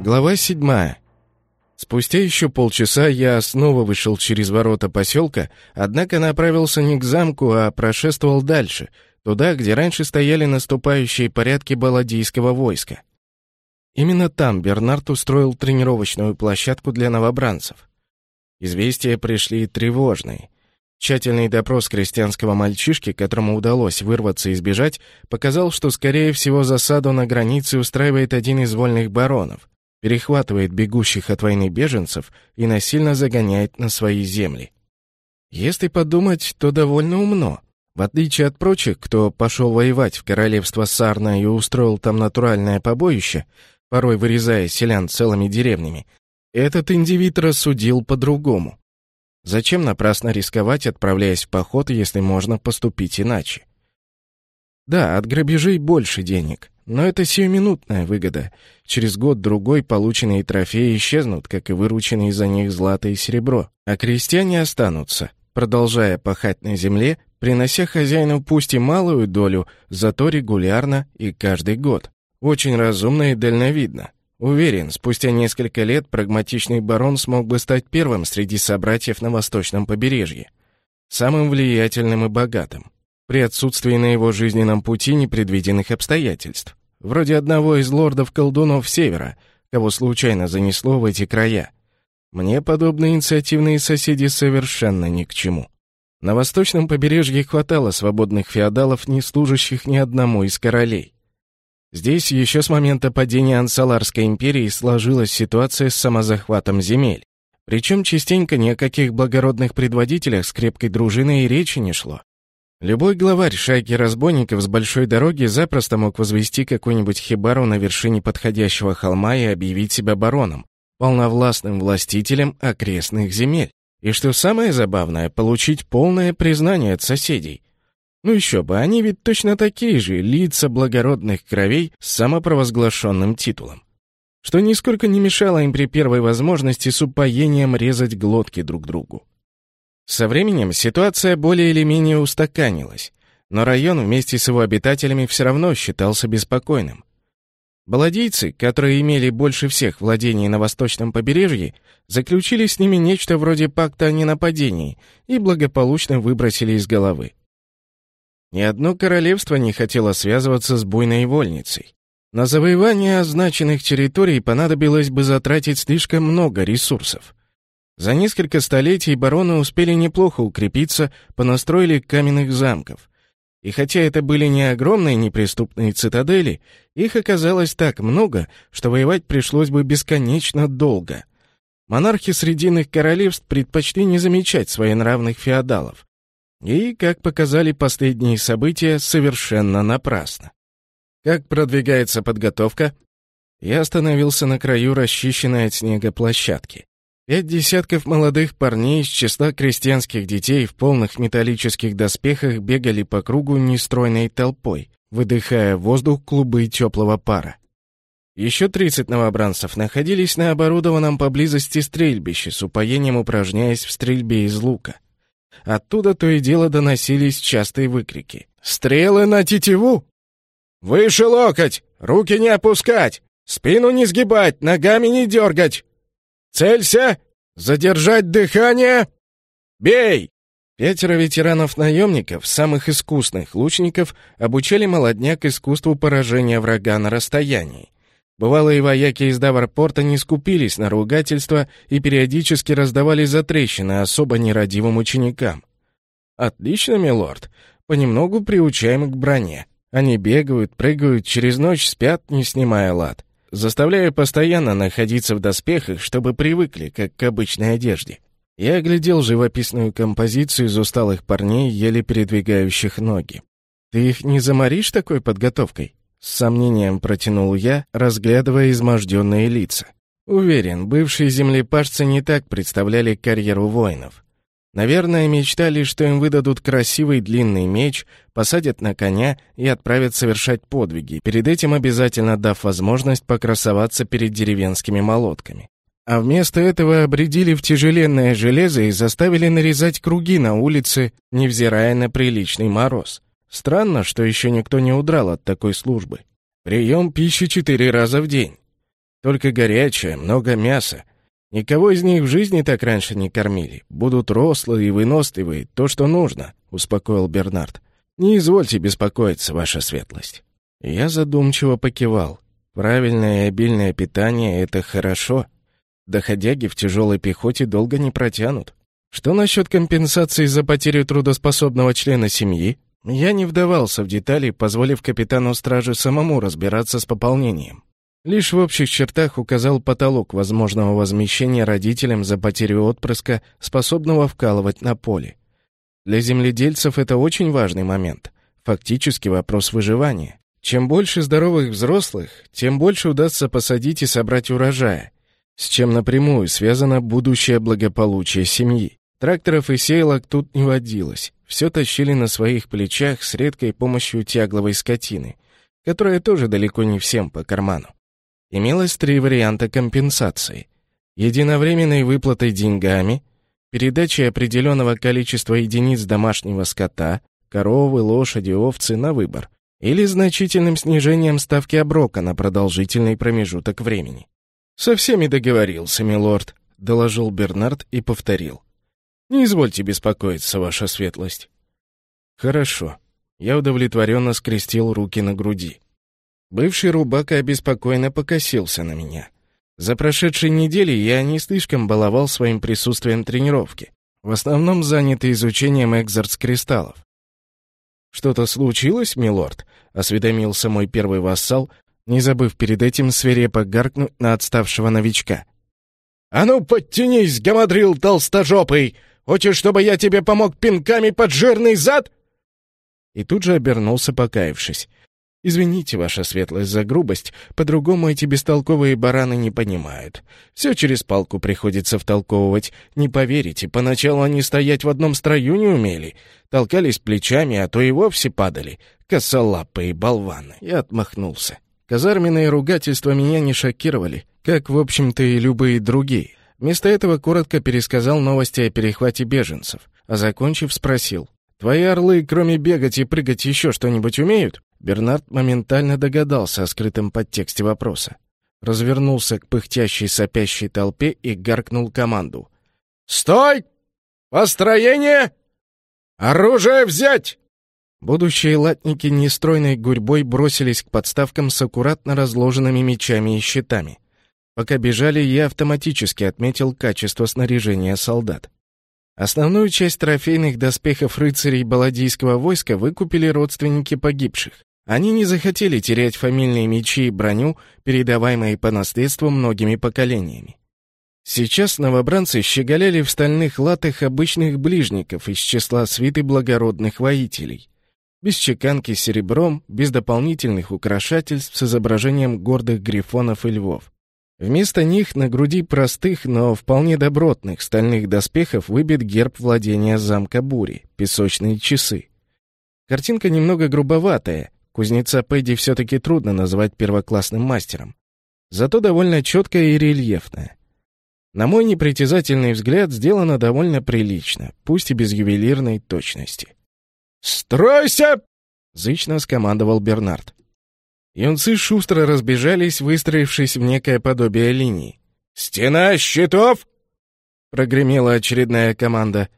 Глава седьмая. Спустя еще полчаса я снова вышел через ворота поселка, однако направился не к замку, а прошествовал дальше, туда, где раньше стояли наступающие порядки баладийского войска. Именно там Бернард устроил тренировочную площадку для новобранцев. Известия пришли тревожные. Тщательный допрос крестьянского мальчишки, которому удалось вырваться и сбежать, показал, что, скорее всего, засаду на границе устраивает один из вольных баронов перехватывает бегущих от войны беженцев и насильно загоняет на свои земли. Если подумать, то довольно умно. В отличие от прочих, кто пошел воевать в королевство Сарна и устроил там натуральное побоище, порой вырезая селян целыми деревнями, этот индивид рассудил по-другому. Зачем напрасно рисковать, отправляясь в поход, если можно поступить иначе? Да, от грабежей больше денег, но это сиюминутная выгода. Через год-другой полученные трофеи исчезнут, как и вырученные за них злато и серебро. А крестьяне останутся, продолжая пахать на земле, принося хозяину пусть и малую долю, зато регулярно и каждый год. Очень разумно и дальновидно. Уверен, спустя несколько лет прагматичный барон смог бы стать первым среди собратьев на восточном побережье. Самым влиятельным и богатым. При отсутствии на его жизненном пути непредвиденных обстоятельств вроде одного из лордов-колдунов Севера, кого случайно занесло в эти края. Мне подобные инициативные соседи совершенно ни к чему. На восточном побережье хватало свободных феодалов, не служащих ни одному из королей. Здесь еще с момента падения Ансаларской империи сложилась ситуация с самозахватом земель. Причем частенько ни о каких благородных предводителях с крепкой дружиной и речи не шло. Любой главарь шайки разбойников с большой дороги запросто мог возвести какую-нибудь хибару на вершине подходящего холма и объявить себя бароном, полновластным властителем окрестных земель. И что самое забавное, получить полное признание от соседей. Ну еще бы, они ведь точно такие же, лица благородных кровей с самопровозглашенным титулом. Что нисколько не мешало им при первой возможности с упоением резать глотки друг другу. Со временем ситуация более или менее устаканилась, но район вместе с его обитателями все равно считался беспокойным. Баладийцы, которые имели больше всех владений на восточном побережье, заключили с ними нечто вроде пакта о ненападении и благополучно выбросили из головы. Ни одно королевство не хотело связываться с буйной вольницей. На завоевание означенных территорий понадобилось бы затратить слишком много ресурсов. За несколько столетий бароны успели неплохо укрепиться, понастроили каменных замков. И хотя это были не огромные неприступные цитадели, их оказалось так много, что воевать пришлось бы бесконечно долго. Монархи Срединных королевств предпочли не замечать своенравных феодалов. И, как показали последние события, совершенно напрасно. Как продвигается подготовка? Я остановился на краю расчищенной от снега площадки. Пять десятков молодых парней из числа крестьянских детей в полных металлических доспехах бегали по кругу нестройной толпой, выдыхая воздух клубы теплого пара. Еще 30 новобранцев находились на оборудованном поблизости стрельбище, с упоением упражняясь в стрельбе из лука. Оттуда то и дело доносились частые выкрики. «Стрелы на тетиву! Выше локоть! Руки не опускать! Спину не сгибать, ногами не дергать! Целься! Задержать дыхание! Бей!» Пятеро ветеранов-наемников, самых искусных лучников, обучали молодняк искусству поражения врага на расстоянии. Бывалые вояки из Даварпорта не скупились на ругательства и периодически раздавали затрещины особо нерадивым ученикам. «Отлично, милорд. Понемногу приучаем к броне. Они бегают, прыгают, через ночь спят, не снимая лад заставляя постоянно находиться в доспехах, чтобы привыкли, как к обычной одежде. Я оглядел живописную композицию из усталых парней, еле передвигающих ноги. «Ты их не заморишь такой подготовкой?» С сомнением протянул я, разглядывая изможденные лица. Уверен, бывшие землепашцы не так представляли карьеру воинов. Наверное, мечтали, что им выдадут красивый длинный меч, посадят на коня и отправят совершать подвиги, перед этим обязательно дав возможность покрасоваться перед деревенскими молотками. А вместо этого обредили в тяжеленное железо и заставили нарезать круги на улице, невзирая на приличный мороз. Странно, что еще никто не удрал от такой службы. Прием пищи четыре раза в день. Только горячее, много мяса. Никого из них в жизни так раньше не кормили. Будут рослые и выносливые, то, что нужно», — успокоил Бернард. «Не извольте беспокоиться, ваша светлость». Я задумчиво покивал. Правильное и обильное питание — это хорошо. Доходяги в тяжелой пехоте долго не протянут. Что насчет компенсации за потерю трудоспособного члена семьи? Я не вдавался в детали, позволив капитану стражи самому разбираться с пополнением. Лишь в общих чертах указал потолок возможного возмещения родителям за потерю отпрыска, способного вкалывать на поле. Для земледельцев это очень важный момент. Фактически вопрос выживания. Чем больше здоровых взрослых, тем больше удастся посадить и собрать урожая, с чем напрямую связано будущее благополучие семьи. Тракторов и сеялок тут не водилось. Все тащили на своих плечах с редкой помощью тягловой скотины, которая тоже далеко не всем по карману. Имелось три варианта компенсации. Единовременной выплатой деньгами, передачей определенного количества единиц домашнего скота, коровы, лошади, овцы на выбор, или значительным снижением ставки оброка на продолжительный промежуток времени. «Со всеми договорился, милорд», — доложил Бернард и повторил. Не извольте беспокоиться, ваша светлость. Хорошо. Я удовлетворенно скрестил руки на груди. Бывший рубака обеспокоенно покосился на меня. За прошедшие недели я не слишком баловал своим присутствием тренировки, в основном занятый изучением экзорц-кристаллов. «Что-то случилось, милорд?» — осведомился мой первый вассал, не забыв перед этим свирепо гаркнуть на отставшего новичка. «А ну, подтянись, гамадрил толстожопый!» Хочешь, чтобы я тебе помог пинками под жирный зад?» И тут же обернулся, покаявшись. «Извините, ваша светлость, за грубость. По-другому эти бестолковые бараны не понимают. Все через палку приходится втолковывать. Не поверите, поначалу они стоять в одном строю не умели. Толкались плечами, а то и вовсе падали. Косолапые болваны». Я отмахнулся. Казарменные ругательства меня не шокировали, как, в общем-то, и любые другие. Вместо этого коротко пересказал новости о перехвате беженцев, а закончив, спросил. «Твои орлы, кроме бегать и прыгать, еще что-нибудь умеют?» Бернард моментально догадался о скрытом подтексте вопроса. Развернулся к пыхтящей сопящей толпе и гаркнул команду. «Стой! Построение! Оружие взять!» Будущие латники нестройной гурьбой бросились к подставкам с аккуратно разложенными мечами и щитами. Пока бежали, я автоматически отметил качество снаряжения солдат. Основную часть трофейных доспехов рыцарей Баладийского войска выкупили родственники погибших. Они не захотели терять фамильные мечи и броню, передаваемые по наследству многими поколениями. Сейчас новобранцы щеголяли в стальных латах обычных ближников из числа свиты благородных воителей. Без чеканки серебром, без дополнительных украшательств с изображением гордых грифонов и львов. Вместо них на груди простых, но вполне добротных стальных доспехов выбит герб владения замка Бури — песочные часы. Картинка немного грубоватая, кузнеца Пэдди все-таки трудно назвать первоклассным мастером. Зато довольно четкая и рельефная. На мой непритязательный взгляд, сделано довольно прилично, пусть и без ювелирной точности. «Стройся!» — зычно скомандовал Бернард. Юнцы шустро разбежались, выстроившись в некое подобие линии. «Стена щитов!» — прогремела очередная команда.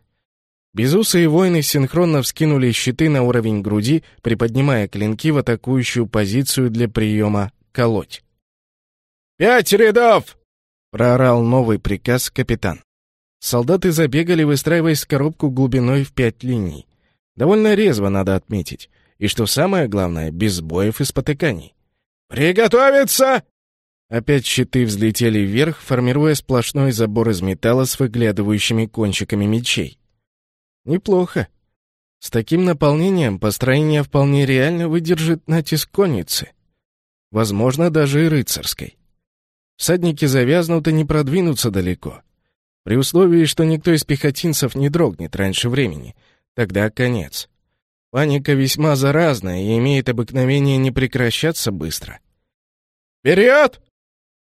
Безусые воины синхронно вскинули щиты на уровень груди, приподнимая клинки в атакующую позицию для приема «колоть». «Пять рядов!» — проорал новый приказ капитан. Солдаты забегали, выстраиваясь в коробку глубиной в пять линий. Довольно резво, надо отметить. И что самое главное, без боев и спотыканий. «Приготовиться!» Опять щиты взлетели вверх, формируя сплошной забор из металла с выглядывающими кончиками мечей. Неплохо. С таким наполнением построение вполне реально выдержит натиск конницы. Возможно, даже и рыцарской. Всадники завязнут и не продвинутся далеко. При условии, что никто из пехотинцев не дрогнет раньше времени. Тогда конец. Паника весьма заразная и имеет обыкновение не прекращаться быстро. «Вперед!»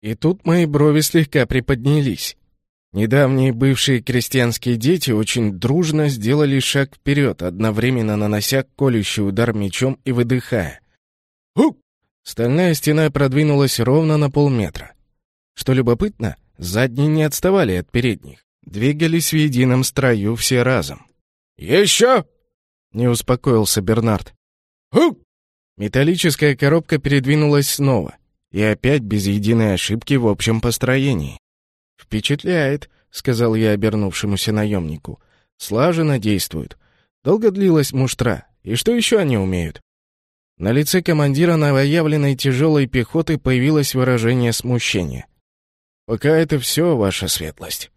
И тут мои брови слегка приподнялись. Недавние бывшие крестьянские дети очень дружно сделали шаг вперед, одновременно нанося колющий удар мечом и выдыхая. «Хук!» Стальная стена продвинулась ровно на полметра. Что любопытно, задние не отставали от передних. Двигались в едином строю все разом. «Еще!» — не успокоился Бернард. «Ху!» Металлическая коробка передвинулась снова, и опять без единой ошибки в общем построении. «Впечатляет», — сказал я обернувшемуся наемнику. «Слаженно действуют. Долго длилась муштра. И что еще они умеют?» На лице командира новоявленной тяжелой пехоты появилось выражение смущения. «Пока это все, ваша светлость».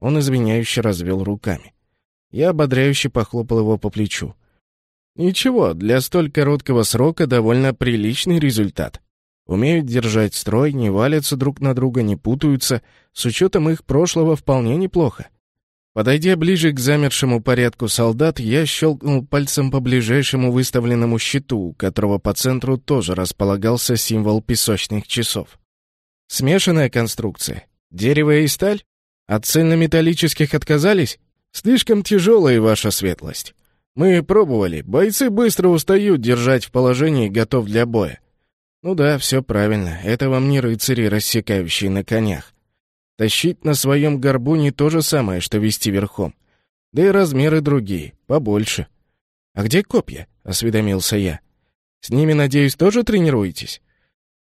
Он извиняюще развел руками. Я ободряюще похлопал его по плечу. «Ничего, для столь короткого срока довольно приличный результат. Умеют держать строй, не валятся друг на друга, не путаются. С учетом их прошлого вполне неплохо. Подойдя ближе к замершему порядку солдат, я щелкнул пальцем по ближайшему выставленному щиту, у которого по центру тоже располагался символ песочных часов. Смешанная конструкция. Дерево и сталь? От цельнометаллических отказались? Слишком тяжелая ваша светлость. Мы пробовали. Бойцы быстро устают держать в положении готов для боя. Ну да, все правильно. Это вам не рыцари, рассекающие на конях. Тащить на своем горбу не то же самое, что вести верхом. Да и размеры другие, побольше. «А где копья?» — осведомился я. «С ними, надеюсь, тоже тренируетесь?»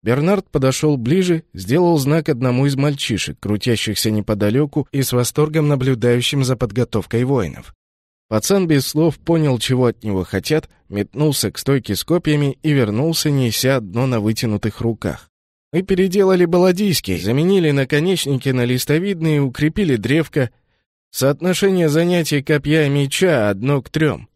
Бернард подошел ближе, сделал знак одному из мальчишек, крутящихся неподалеку и с восторгом наблюдающим за подготовкой воинов. Пацан без слов понял, чего от него хотят, метнулся к стойке с копьями и вернулся, неся одно на вытянутых руках. Мы переделали баладийский, заменили наконечники на листовидные, укрепили древко. Соотношение занятий копья и меча одно к трем.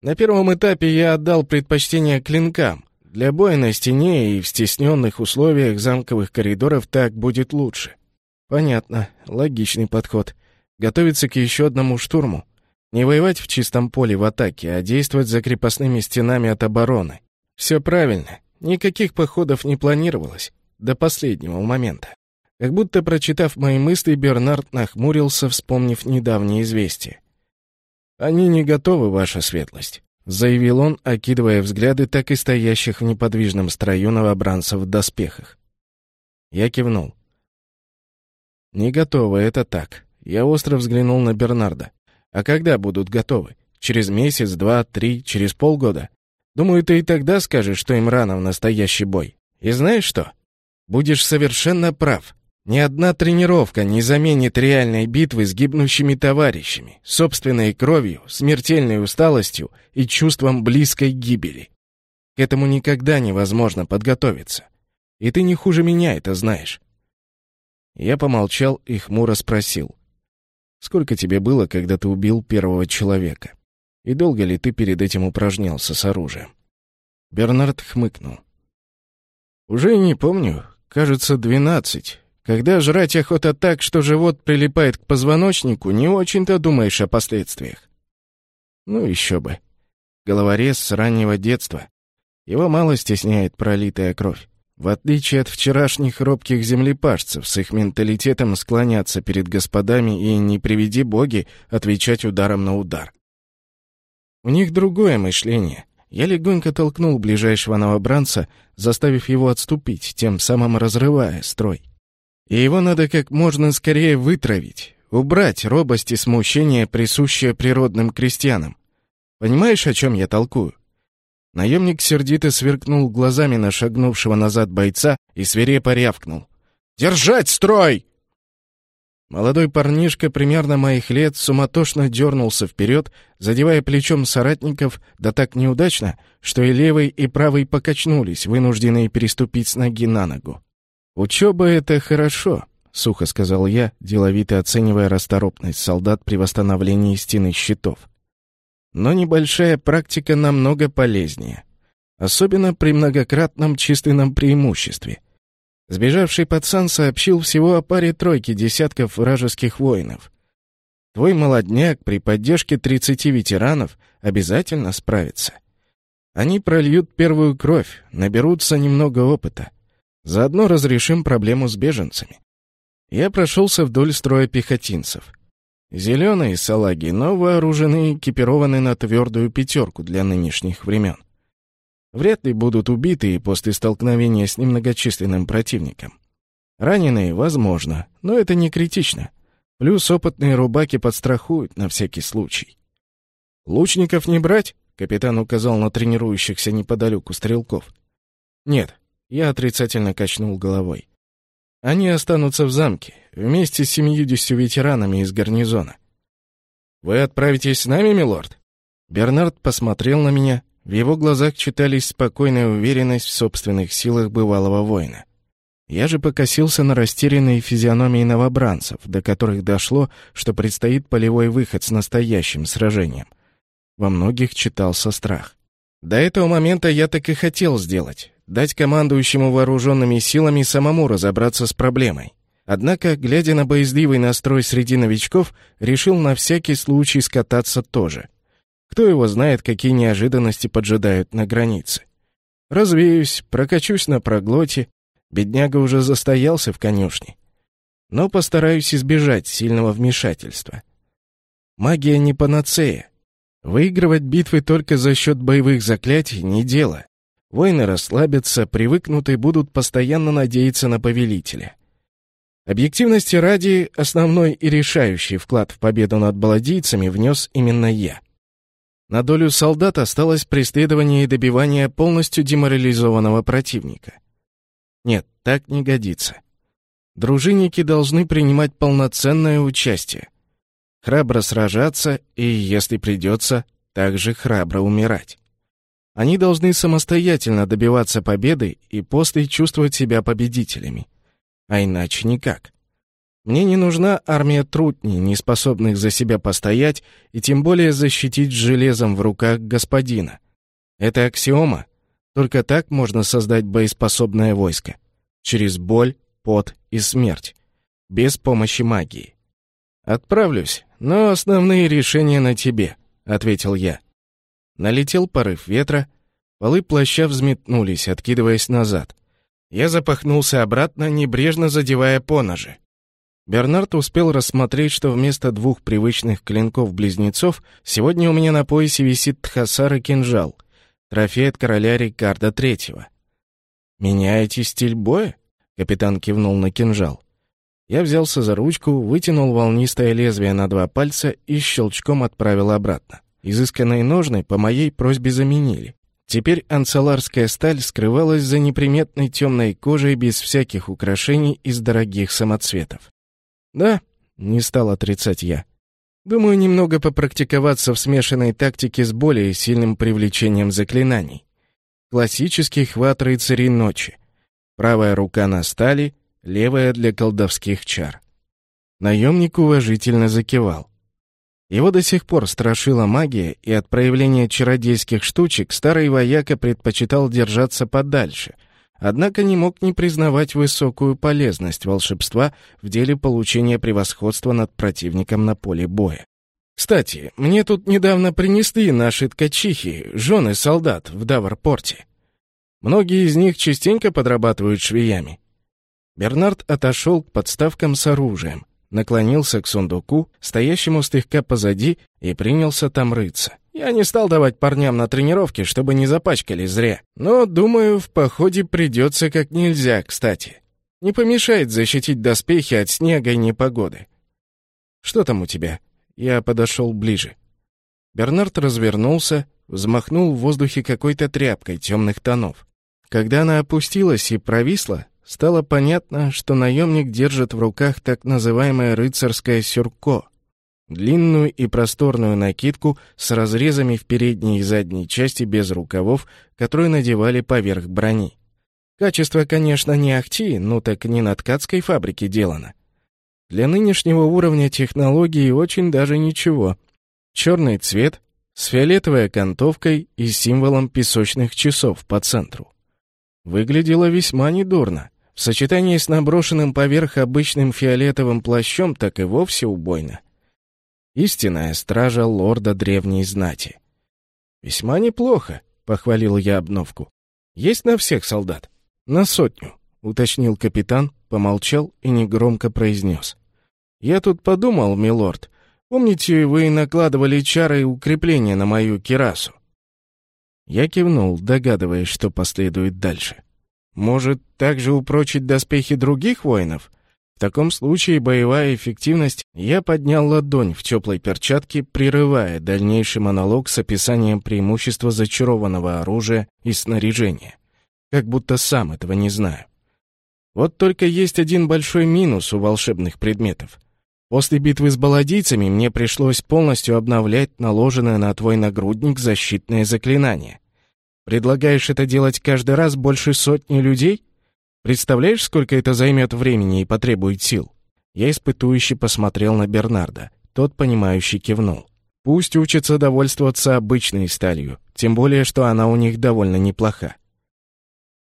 На первом этапе я отдал предпочтение клинкам. Для боя на стене и в стесненных условиях замковых коридоров так будет лучше. Понятно, логичный подход. Готовиться к еще одному штурму. Не воевать в чистом поле в атаке, а действовать за крепостными стенами от обороны. Все правильно. Никаких походов не планировалось. До последнего момента. Как будто прочитав мои мысли, Бернард нахмурился, вспомнив недавнее известие. «Они не готовы, ваша светлость», — заявил он, окидывая взгляды так и стоящих в неподвижном строю новобранцев в доспехах. Я кивнул. «Не готовы, это так». Я остро взглянул на Бернарда. «А когда будут готовы? Через месяц, два, три, через полгода? Думаю, ты и тогда скажешь, что им рано в настоящий бой. И знаешь что? Будешь совершенно прав. Ни одна тренировка не заменит реальной битвы с гибнущими товарищами, собственной кровью, смертельной усталостью и чувством близкой гибели. К этому никогда невозможно подготовиться. И ты не хуже меня это знаешь. Я помолчал и хмуро спросил. «Сколько тебе было, когда ты убил первого человека?» И долго ли ты перед этим упражнялся с оружием?» Бернард хмыкнул. «Уже не помню. Кажется, двенадцать. Когда жрать охота так, что живот прилипает к позвоночнику, не очень-то думаешь о последствиях. Ну, еще бы. Головорез с раннего детства. Его мало стесняет пролитая кровь. В отличие от вчерашних робких землепашцев, с их менталитетом склоняться перед господами и, не приведи боги, отвечать ударом на удар. У них другое мышление. Я легонько толкнул ближайшего новобранца, заставив его отступить, тем самым разрывая строй. И его надо как можно скорее вытравить, убрать робость и смущение, присущее природным крестьянам. Понимаешь, о чем я толкую? Наемник сердито сверкнул глазами на шагнувшего назад бойца и свирепо рявкнул. «Держать строй!» Молодой парнишка примерно моих лет суматошно дернулся вперед, задевая плечом соратников, да так неудачно, что и левый, и правый покачнулись, вынужденные переступить с ноги на ногу. «Учеба — это хорошо», — сухо сказал я, деловито оценивая расторопность солдат при восстановлении стены щитов. «Но небольшая практика намного полезнее, особенно при многократном численном преимуществе — Сбежавший пацан сообщил всего о паре тройки десятков вражеских воинов. Твой молодняк при поддержке 30 ветеранов обязательно справится. Они прольют первую кровь, наберутся немного опыта. Заодно разрешим проблему с беженцами. Я прошелся вдоль строя пехотинцев. Зеленые салаги, но вооружены и экипированы на твердую пятерку для нынешних времен вряд ли будут убиты после столкновения с немногочисленным противником. Раненые, возможно, но это не критично. Плюс опытные рубаки подстрахуют на всякий случай. «Лучников не брать?» — капитан указал на тренирующихся неподалеку стрелков. «Нет», — я отрицательно качнул головой. «Они останутся в замке, вместе с семьюдесятью ветеранами из гарнизона». «Вы отправитесь с нами, милорд?» Бернард посмотрел на меня, в его глазах читались спокойная уверенность в собственных силах бывалого воина. Я же покосился на растерянные физиономии новобранцев, до которых дошло, что предстоит полевой выход с настоящим сражением. Во многих читался страх. До этого момента я так и хотел сделать — дать командующему вооруженными силами самому разобраться с проблемой. Однако, глядя на боязливый настрой среди новичков, решил на всякий случай скататься тоже — кто его знает, какие неожиданности поджидают на границе. Развеюсь, прокачусь на проглоте. Бедняга уже застоялся в конюшне. Но постараюсь избежать сильного вмешательства. Магия не панацея. Выигрывать битвы только за счет боевых заклятий не дело. Воины расслабятся, привыкнут и будут постоянно надеяться на повелителя. Объективности ради, основной и решающий вклад в победу над баладийцами внес именно я. На долю солдат осталось преследование и добивание полностью деморализованного противника. Нет, так не годится. Дружинники должны принимать полноценное участие. Храбро сражаться и, если придется, также храбро умирать. Они должны самостоятельно добиваться победы и после чувствовать себя победителями. А иначе никак. Мне не нужна армия трутней, не способных за себя постоять и тем более защитить железом в руках господина. Это аксиома. Только так можно создать боеспособное войско. Через боль, пот и смерть. Без помощи магии. «Отправлюсь, но основные решения на тебе», — ответил я. Налетел порыв ветра, полы плаща взметнулись, откидываясь назад. Я запахнулся обратно, небрежно задевая поножи. Бернард успел рассмотреть, что вместо двух привычных клинков-близнецов сегодня у меня на поясе висит тхасар и кинжал, трофей от короля Рикарда Третьего. «Меняете стиль боя?» — капитан кивнул на кинжал. Я взялся за ручку, вытянул волнистое лезвие на два пальца и щелчком отправил обратно. Изысканные ножны по моей просьбе заменили. Теперь анцеларская сталь скрывалась за неприметной темной кожей без всяких украшений из дорогих самоцветов. «Да», — не стал отрицать я. «Думаю, немного попрактиковаться в смешанной тактике с более сильным привлечением заклинаний. Классический хват рыцарей ночи. Правая рука на стали, левая для колдовских чар». Наемник уважительно закивал. Его до сих пор страшила магия, и от проявления чародейских штучек старый вояка предпочитал держаться подальше — однако не мог не признавать высокую полезность волшебства в деле получения превосходства над противником на поле боя. «Кстати, мне тут недавно принесли наши ткачихи, жены солдат в Даварпорте. Многие из них частенько подрабатывают швеями». Бернард отошел к подставкам с оружием, наклонился к сундуку, стоящему слегка позади, и принялся там рыться. Я не стал давать парням на тренировке, чтобы не запачкали зря. Но, думаю, в походе придется как нельзя, кстати. Не помешает защитить доспехи от снега и непогоды. Что там у тебя? Я подошел ближе. Бернард развернулся, взмахнул в воздухе какой-то тряпкой темных тонов. Когда она опустилась и провисла, стало понятно, что наемник держит в руках так называемое рыцарское сюрко — длинную и просторную накидку с разрезами в передней и задней части без рукавов, которую надевали поверх брони. Качество, конечно, не ахти, но так не на ткацкой фабрике делано. Для нынешнего уровня технологии очень даже ничего. Черный цвет с фиолетовой окантовкой и символом песочных часов по центру. Выглядело весьма недурно. В сочетании с наброшенным поверх обычным фиолетовым плащом так и вовсе убойно. Истинная стража лорда древней знати. «Весьма неплохо», — похвалил я обновку. «Есть на всех солдат?» «На сотню», — уточнил капитан, помолчал и негромко произнес. «Я тут подумал, милорд, помните, вы накладывали чары и укрепления на мою кирасу?» Я кивнул, догадываясь, что последует дальше. Может, также упрочить доспехи других воинов? В таком случае боевая эффективность... Я поднял ладонь в теплой перчатке, прерывая дальнейший монолог с описанием преимущества зачарованного оружия и снаряжения. Как будто сам этого не знаю. Вот только есть один большой минус у волшебных предметов. После битвы с баладийцами мне пришлось полностью обновлять наложенное на твой нагрудник защитное заклинание. Предлагаешь это делать каждый раз больше сотни людей? Представляешь, сколько это займет времени и потребует сил? Я испытующе посмотрел на Бернарда. Тот, понимающе кивнул. Пусть учатся довольствоваться обычной сталью, тем более, что она у них довольно неплоха.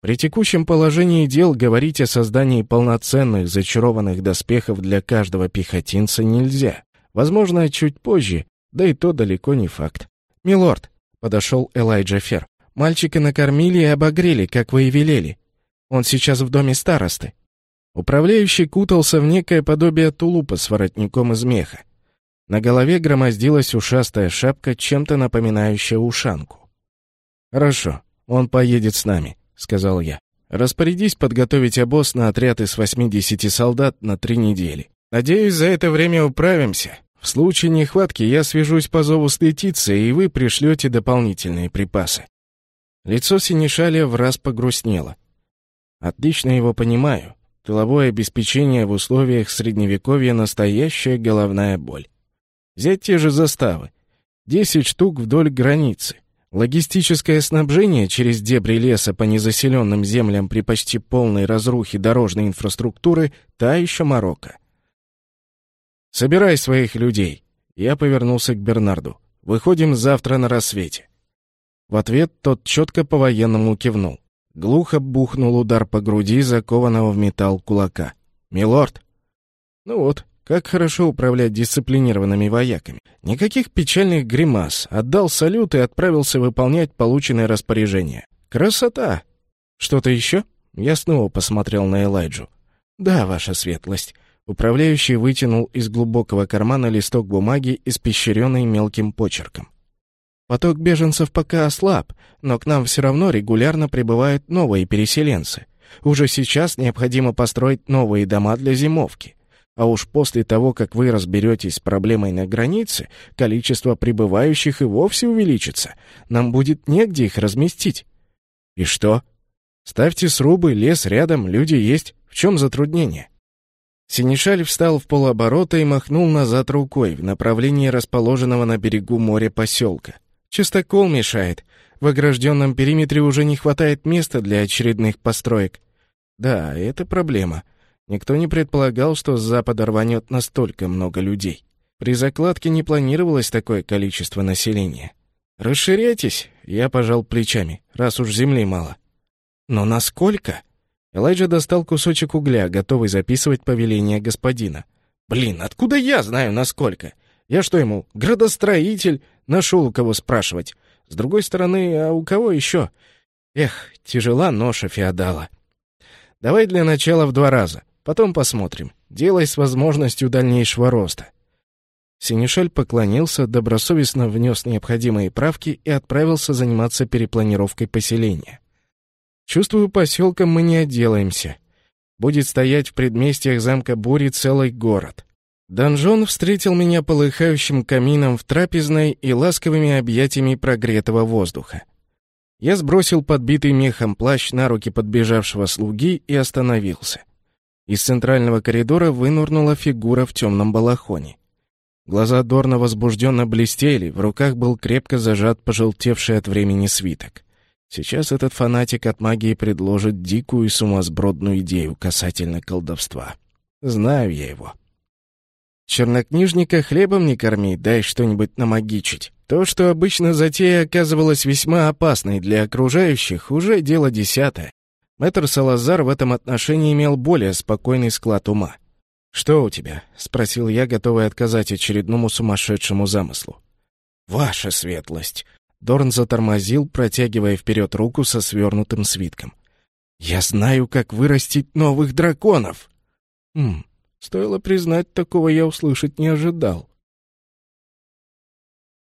При текущем положении дел говорить о создании полноценных зачарованных доспехов для каждого пехотинца нельзя. Возможно, чуть позже, да и то далеко не факт. «Милорд», — подошел Элайджа Фер, — «мальчика накормили и обогрели, как вы и велели. Он сейчас в доме старосты». Управляющий кутался в некое подобие тулупа с воротником из меха. На голове громоздилась ушастая шапка, чем-то напоминающая ушанку. «Хорошо, он поедет с нами», — сказал я. «Распорядись подготовить обоз на отряд из 80 солдат на три недели. Надеюсь, за это время управимся. В случае нехватки я свяжусь по зову с Летицией, и вы пришлете дополнительные припасы». Лицо Синишаля раз погрустнело. «Отлично его понимаю. Тыловое обеспечение в условиях Средневековья — настоящая головная боль. Взять те же заставы. Десять штук вдоль границы. Логистическое снабжение через дебри леса по незаселенным землям при почти полной разрухе дорожной инфраструктуры — та еще Марокко. «Собирай своих людей!» Я повернулся к Бернарду. «Выходим завтра на рассвете». В ответ тот четко по-военному кивнул. Глухо бухнул удар по груди закованного в металл кулака. «Милорд!» «Ну вот, как хорошо управлять дисциплинированными вояками. Никаких печальных гримас. Отдал салют и отправился выполнять полученное распоряжение. Красота! Что-то еще? Я снова посмотрел на Элайджу. Да, ваша светлость. Управляющий вытянул из глубокого кармана листок бумаги, испещренный мелким почерком. Поток беженцев пока ослаб, но к нам все равно регулярно прибывают новые переселенцы. Уже сейчас необходимо построить новые дома для зимовки. А уж после того, как вы разберетесь с проблемой на границе, количество прибывающих и вовсе увеличится. Нам будет негде их разместить. И что? Ставьте срубы, лес рядом, люди есть. В чем затруднение? Синишаль встал в полоборота и махнул назад рукой в направлении расположенного на берегу моря поселка. Чистокол мешает. В огражденном периметре уже не хватает места для очередных построек. Да, это проблема. Никто не предполагал, что с запада рванет настолько много людей. При закладке не планировалось такое количество населения. «Расширяйтесь», — я пожал плечами, раз уж земли мало. «Но насколько?» Элайджа достал кусочек угля, готовый записывать повеление господина. «Блин, откуда я знаю, насколько? Я что ему, градостроитель? Нашел у кого спрашивать. С другой стороны, а у кого еще? Эх, тяжела ноша феодала. Давай для начала в два раза. Потом посмотрим. Делай с возможностью дальнейшего роста». Синишель поклонился, добросовестно внес необходимые правки и отправился заниматься перепланировкой поселения. «Чувствую, поселком мы не отделаемся. Будет стоять в предместьях замка Бури целый город. Донжон встретил меня полыхающим камином в трапезной и ласковыми объятиями прогретого воздуха. Я сбросил подбитый мехом плащ на руки подбежавшего слуги и остановился. Из центрального коридора вынурнула фигура в темном балахоне. Глаза Дорна возбужденно блестели, в руках был крепко зажат пожелтевший от времени свиток. Сейчас этот фанатик от магии предложит дикую и сумасбродную идею касательно колдовства. Знаю я его. Чернокнижника хлебом не корми, дай что-нибудь намагичить. То, что обычно затея оказывалась весьма опасной для окружающих, уже дело десятое. Мэтр Салазар в этом отношении имел более спокойный склад ума. «Что у тебя?» — спросил я, готовый отказать очередному сумасшедшему замыслу. «Ваша светлость!» Дорн затормозил, протягивая вперед руку со свернутым свитком. «Я знаю, как вырастить новых драконов!» «Хм, стоило признать, такого я услышать не ожидал.